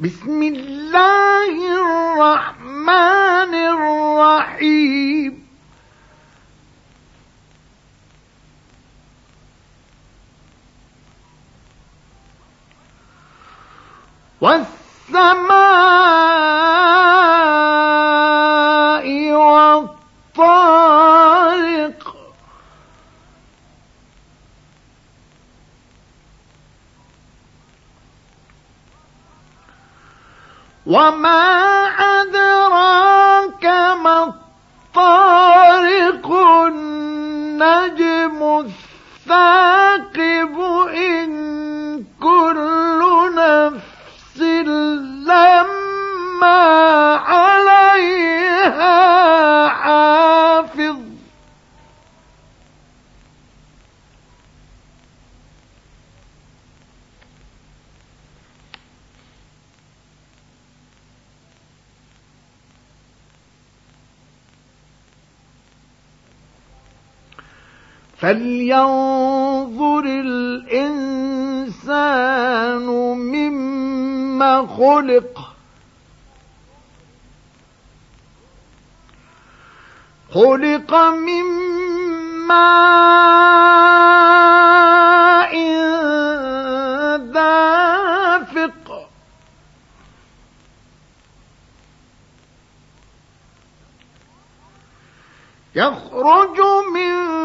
بسم الله الرحمن الرحيم. والسماء والطارق وما أدراك ما الطارق النجم الثاقب فلينظر الإنسان مما خلق. خلق من ماء دافق. يخرج من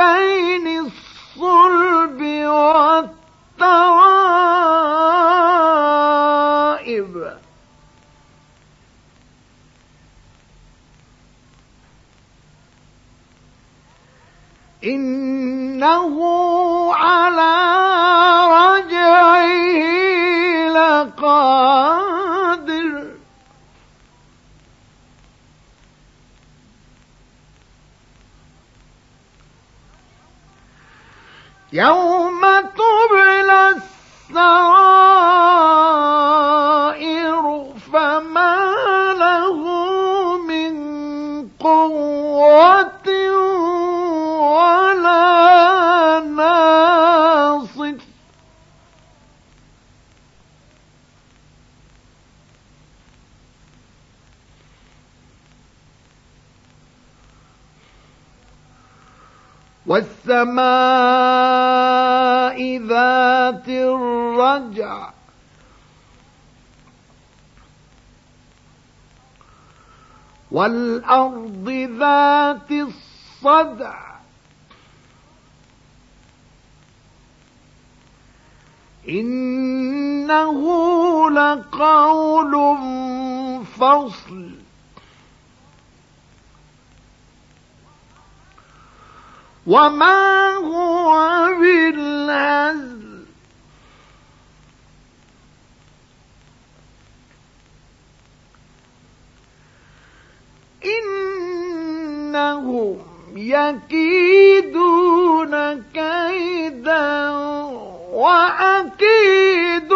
بين الصلب والترائب. إنه على يوم تبلى السرائر والسماء ذات الرجع. والأرض ذات الصدع. إنه لقول فصل. وما هو بالهزل إنهم يكيدون كيدا وأكيد